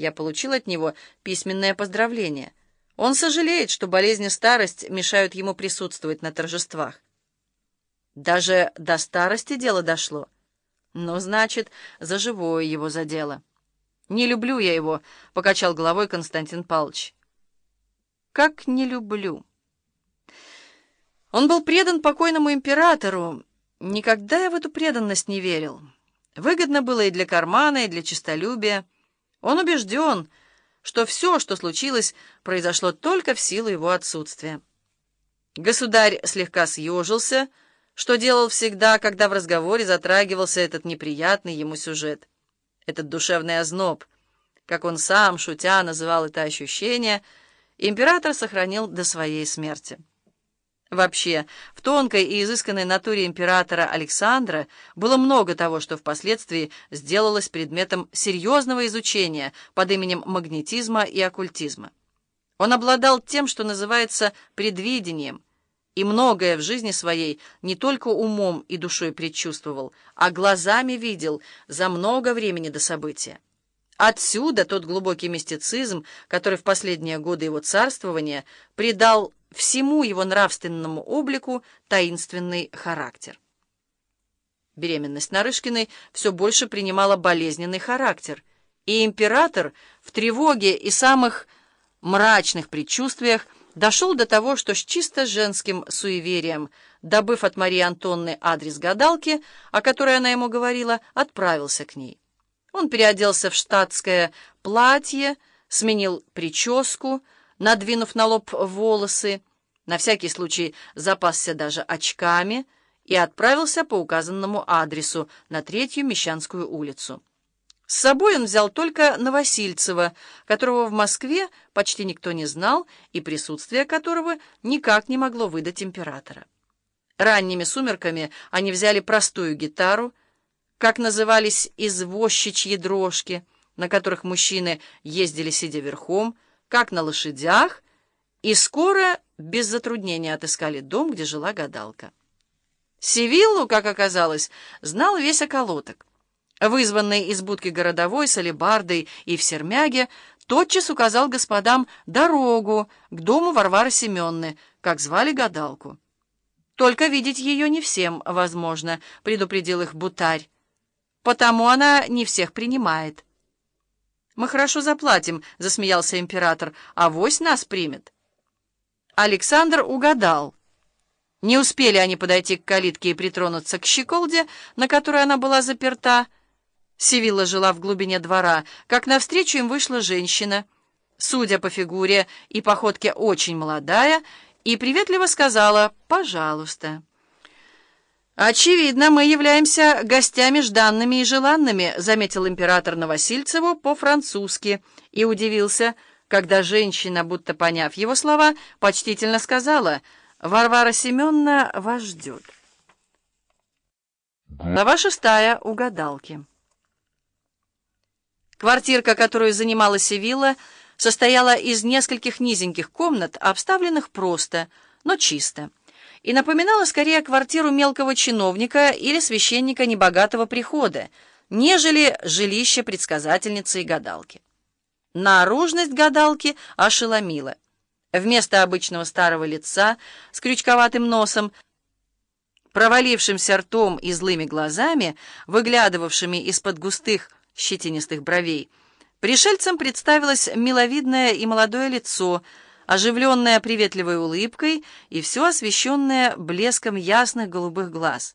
Я получил от него письменное поздравление. Он сожалеет, что болезнь и старость мешают ему присутствовать на торжествах. Даже до старости дело дошло. Ну, значит, за живое его задело. «Не люблю я его», — покачал головой Константин Павлович. «Как не люблю?» Он был предан покойному императору. Никогда я в эту преданность не верил. Выгодно было и для кармана, и для честолюбия. Он убежден, что все, что случилось, произошло только в силу его отсутствия. Государь слегка съежился, что делал всегда, когда в разговоре затрагивался этот неприятный ему сюжет. Этот душевный озноб, как он сам, шутя, называл это ощущение, император сохранил до своей смерти. Вообще, в тонкой и изысканной натуре императора Александра было много того, что впоследствии сделалось предметом серьезного изучения под именем магнетизма и оккультизма. Он обладал тем, что называется предвидением, и многое в жизни своей не только умом и душой предчувствовал, а глазами видел за много времени до события. Отсюда тот глубокий мистицизм, который в последние годы его царствования придал всему его нравственному облику таинственный характер. Беременность Нарышкиной все больше принимала болезненный характер, и император в тревоге и самых мрачных предчувствиях дошел до того, что с чисто женским суеверием, добыв от Марии Антонны адрес гадалки, о которой она ему говорила, отправился к ней. Он переоделся в штатское платье, сменил прическу, надвинув на лоб волосы, на всякий случай запасся даже очками и отправился по указанному адресу на Третью Мещанскую улицу. С собой он взял только Новосильцева, которого в Москве почти никто не знал и присутствие которого никак не могло выдать императора. Ранними сумерками они взяли простую гитару, как назывались извозчичьи дрожки, на которых мужчины ездили сидя верхом, как на лошадях, и скоро без затруднения отыскали дом, где жила гадалка. Севиллу, как оказалось, знал весь околоток. Вызванный из будки городовой с алебардой и в сермяге, тотчас указал господам дорогу к дому Варвары Семенны, как звали гадалку. «Только видеть ее не всем возможно», — предупредил их бутарь. Потому она не всех принимает. «Мы хорошо заплатим», — засмеялся император, — «а вось нас примет». Александр угадал. Не успели они подойти к калитке и притронуться к щеколде, на которой она была заперта. Севилла жила в глубине двора, как навстречу им вышла женщина, судя по фигуре и походке очень молодая, и приветливо сказала «пожалуйста». «Очевидно, мы являемся гостями жданными и желанными», заметил император Новосильцеву по-французски и удивился, когда женщина, будто поняв его слова, почтительно сказала «Варвара Семеновна вас ждет». Глава шестая. Угадалки. Квартирка, которую занимала Севилла, состояла из нескольких низеньких комнат, обставленных просто, но чисто и напоминала скорее квартиру мелкого чиновника или священника небогатого прихода, нежели жилище предсказательницы и гадалки. Наружность гадалки ошеломила. Вместо обычного старого лица с крючковатым носом, провалившимся ртом и злыми глазами, выглядывавшими из-под густых щетинистых бровей, пришельцам представилось миловидное и молодое лицо — оживленная приветливой улыбкой и все освещенное блеском ясных голубых глаз.